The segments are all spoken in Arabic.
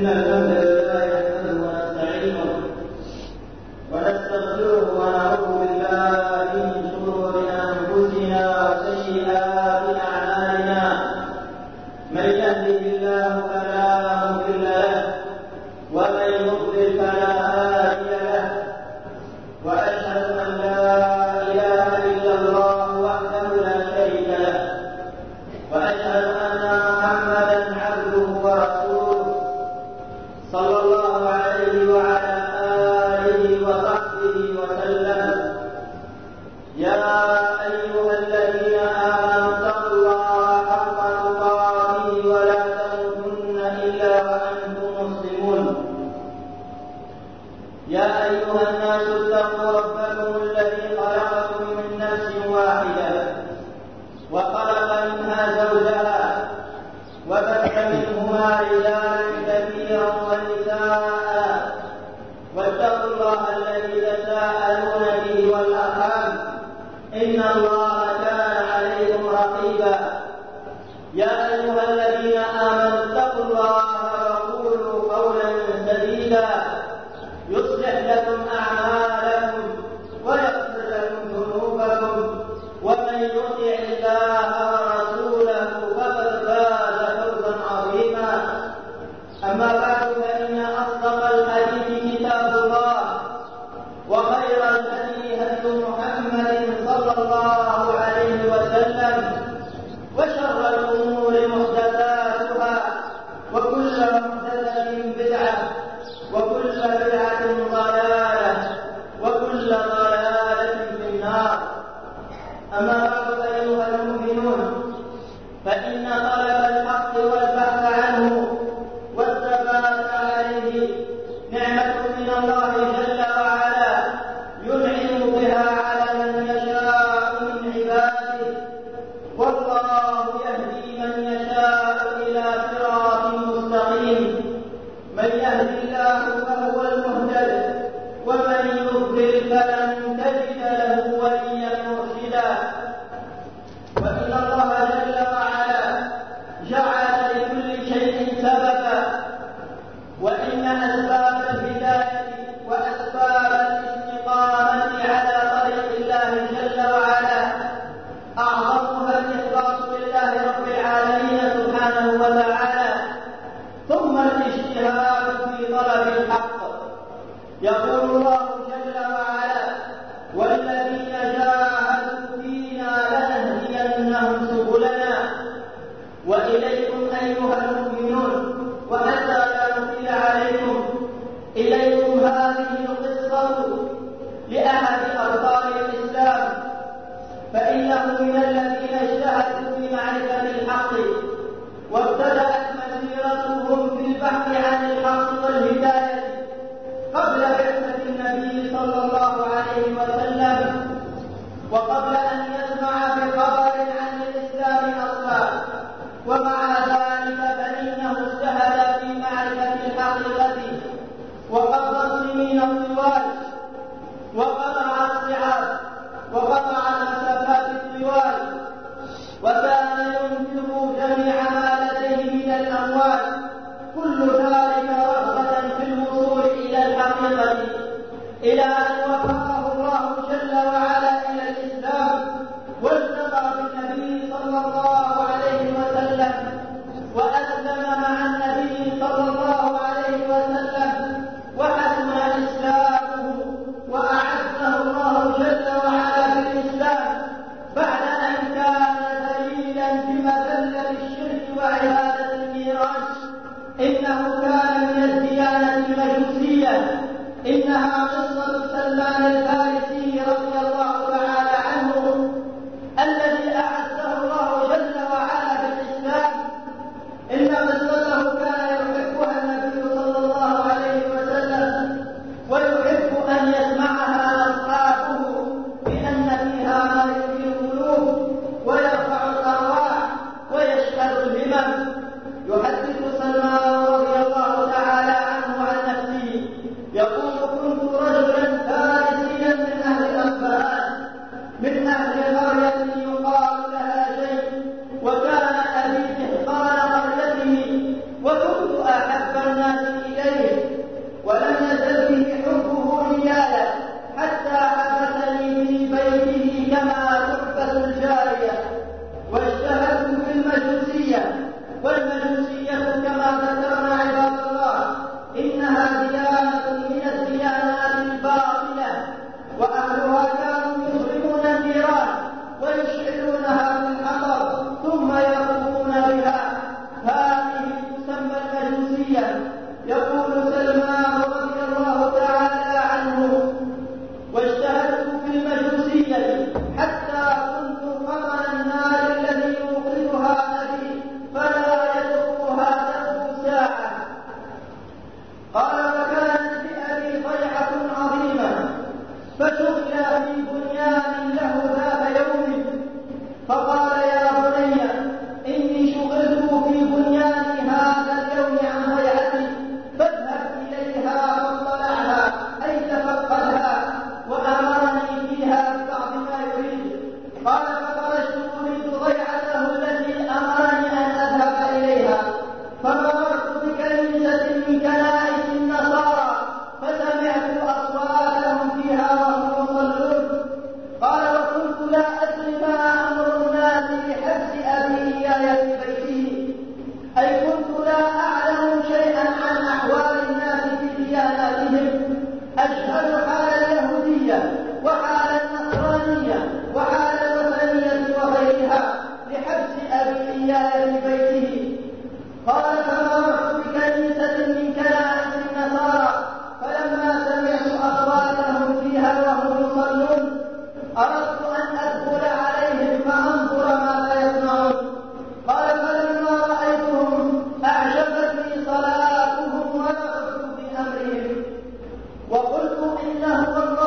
إن الحمد لله نحمده ونستعينه ونستغفره ونعوذ وقطع سنين الطوال وقطع السعاد وقطع وقلت إنه والله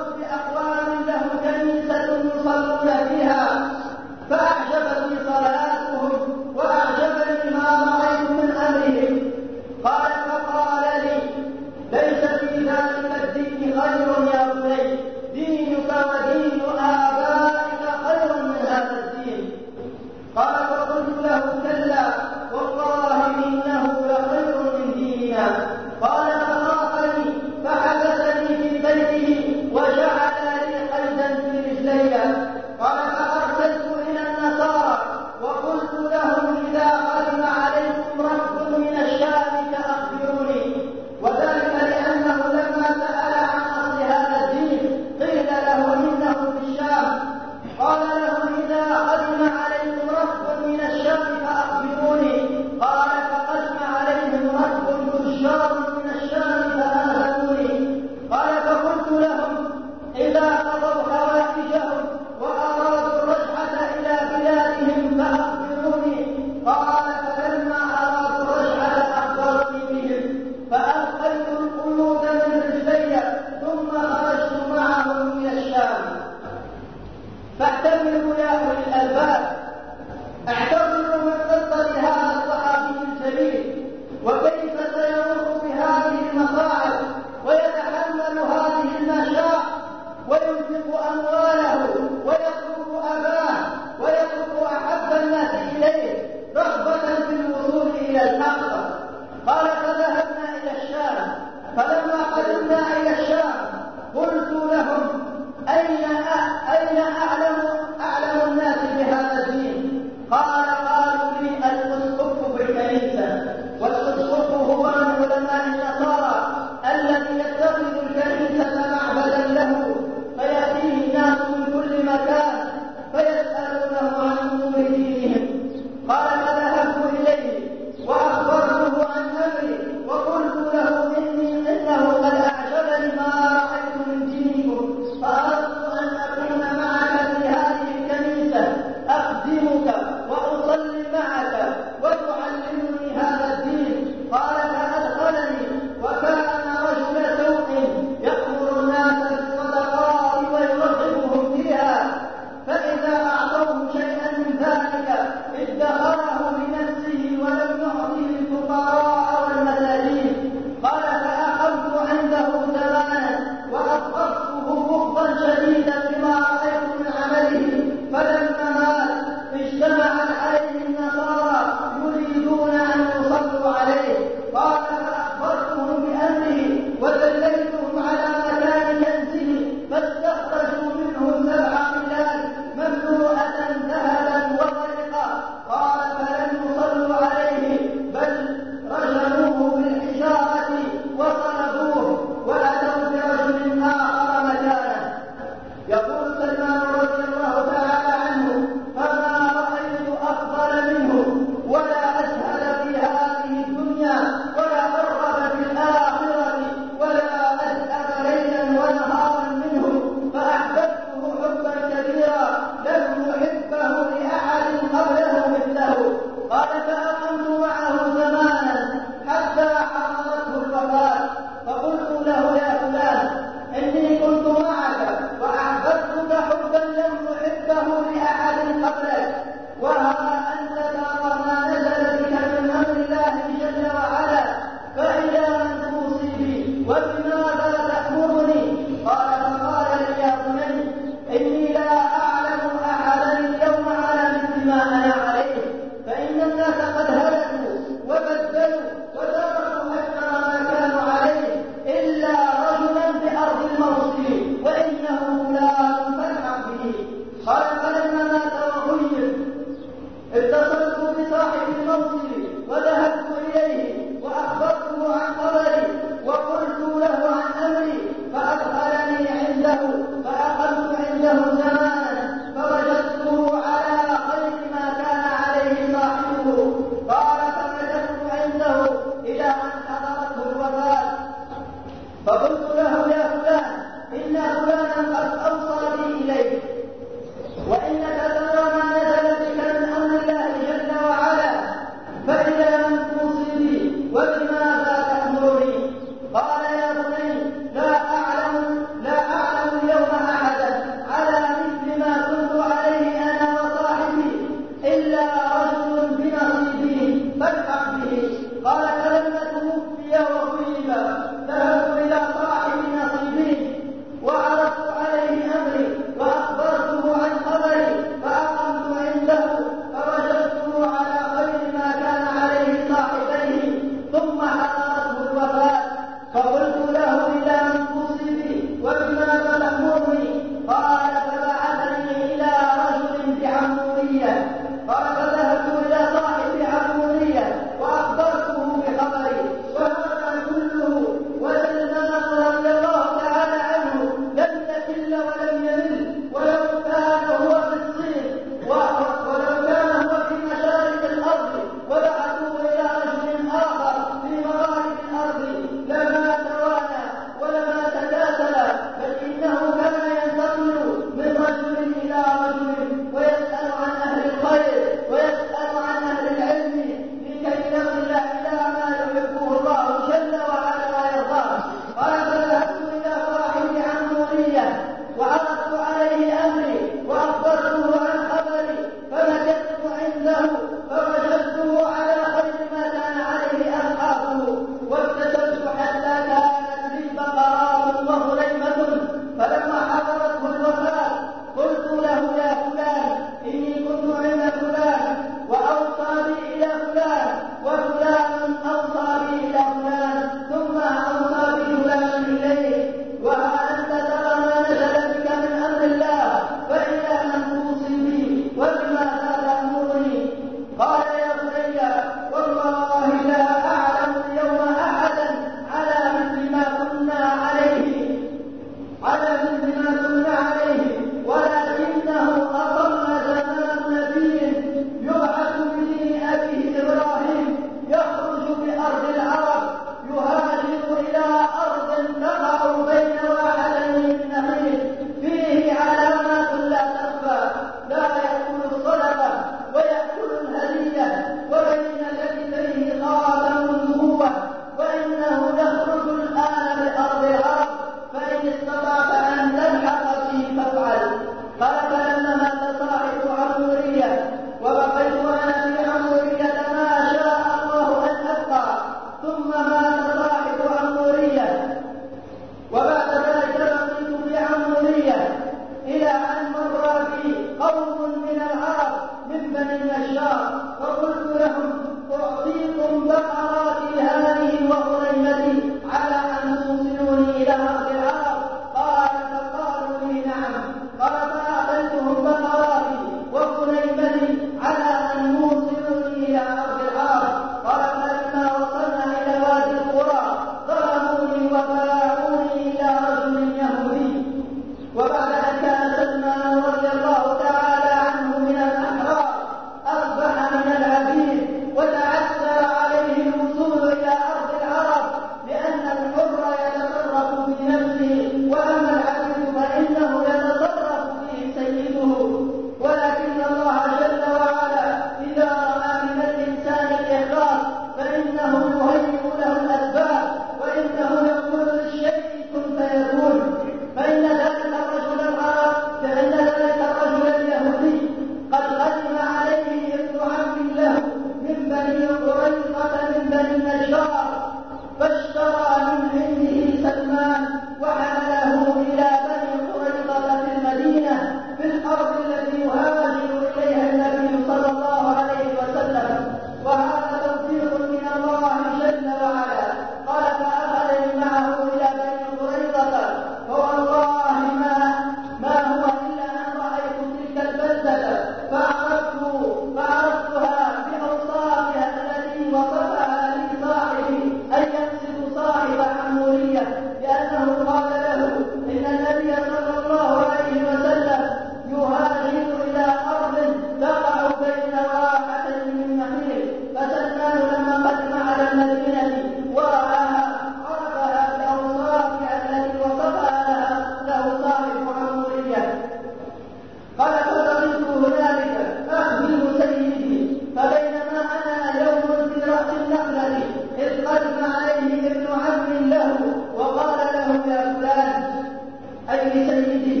سيده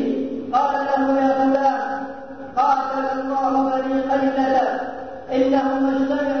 قال له يا فلان قاتل الله بني قيلة إنهم اجتمعوا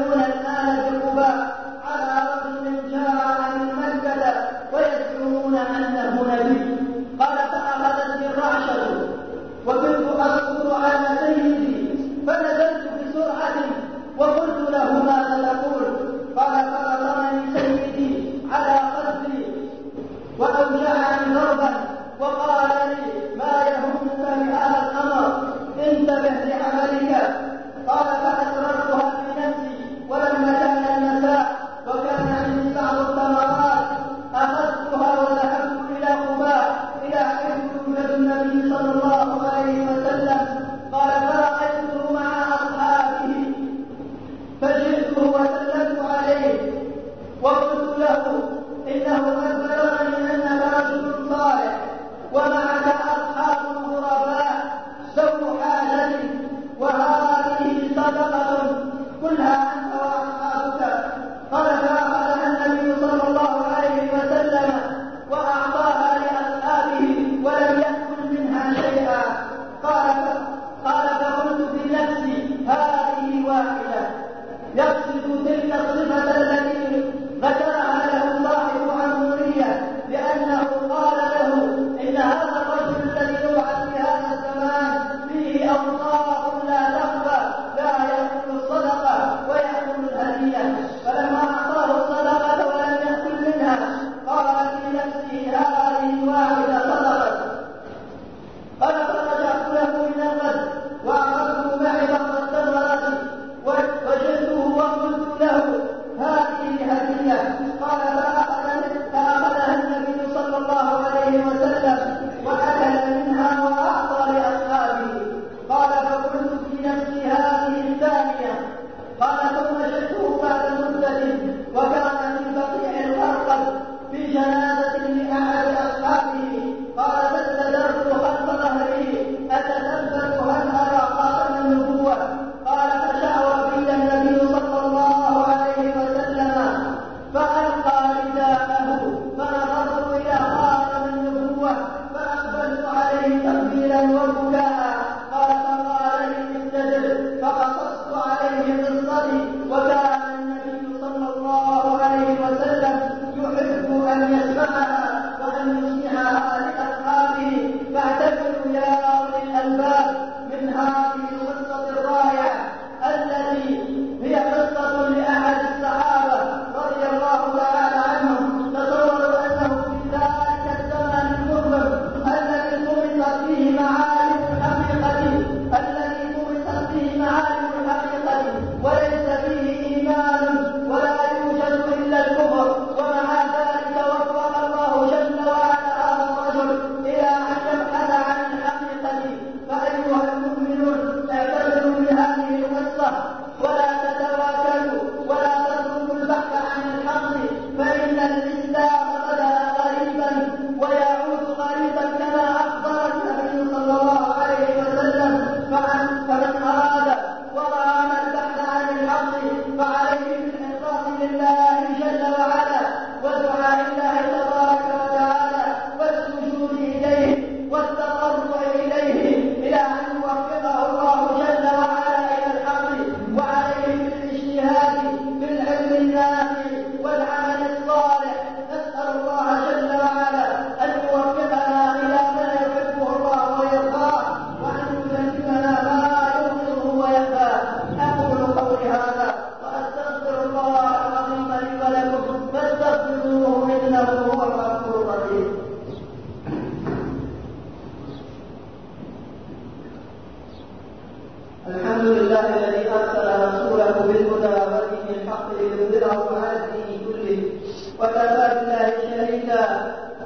وكفى بالله شهيدا.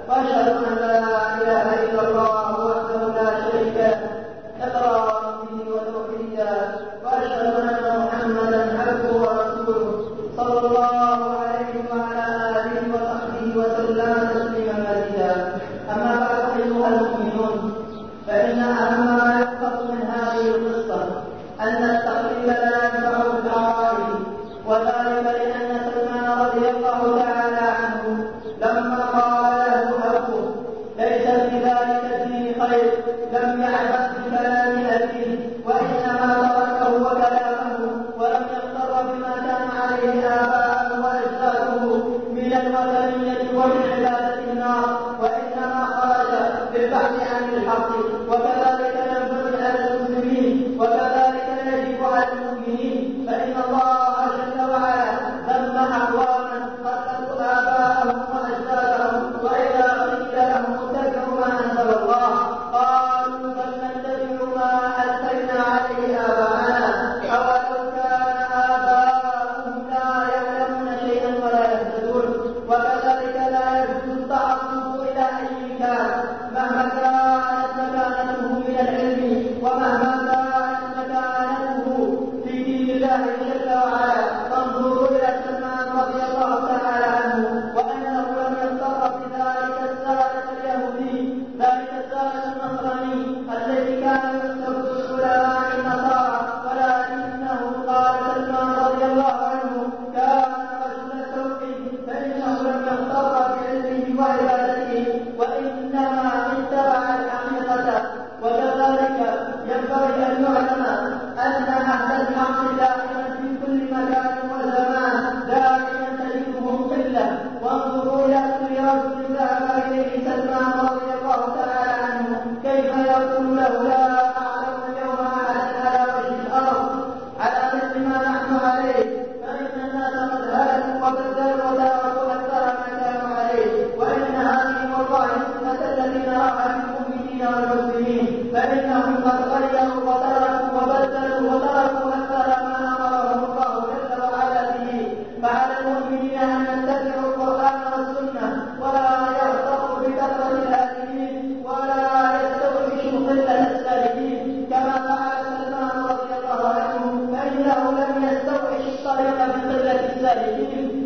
وأشهد أن لا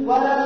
ولا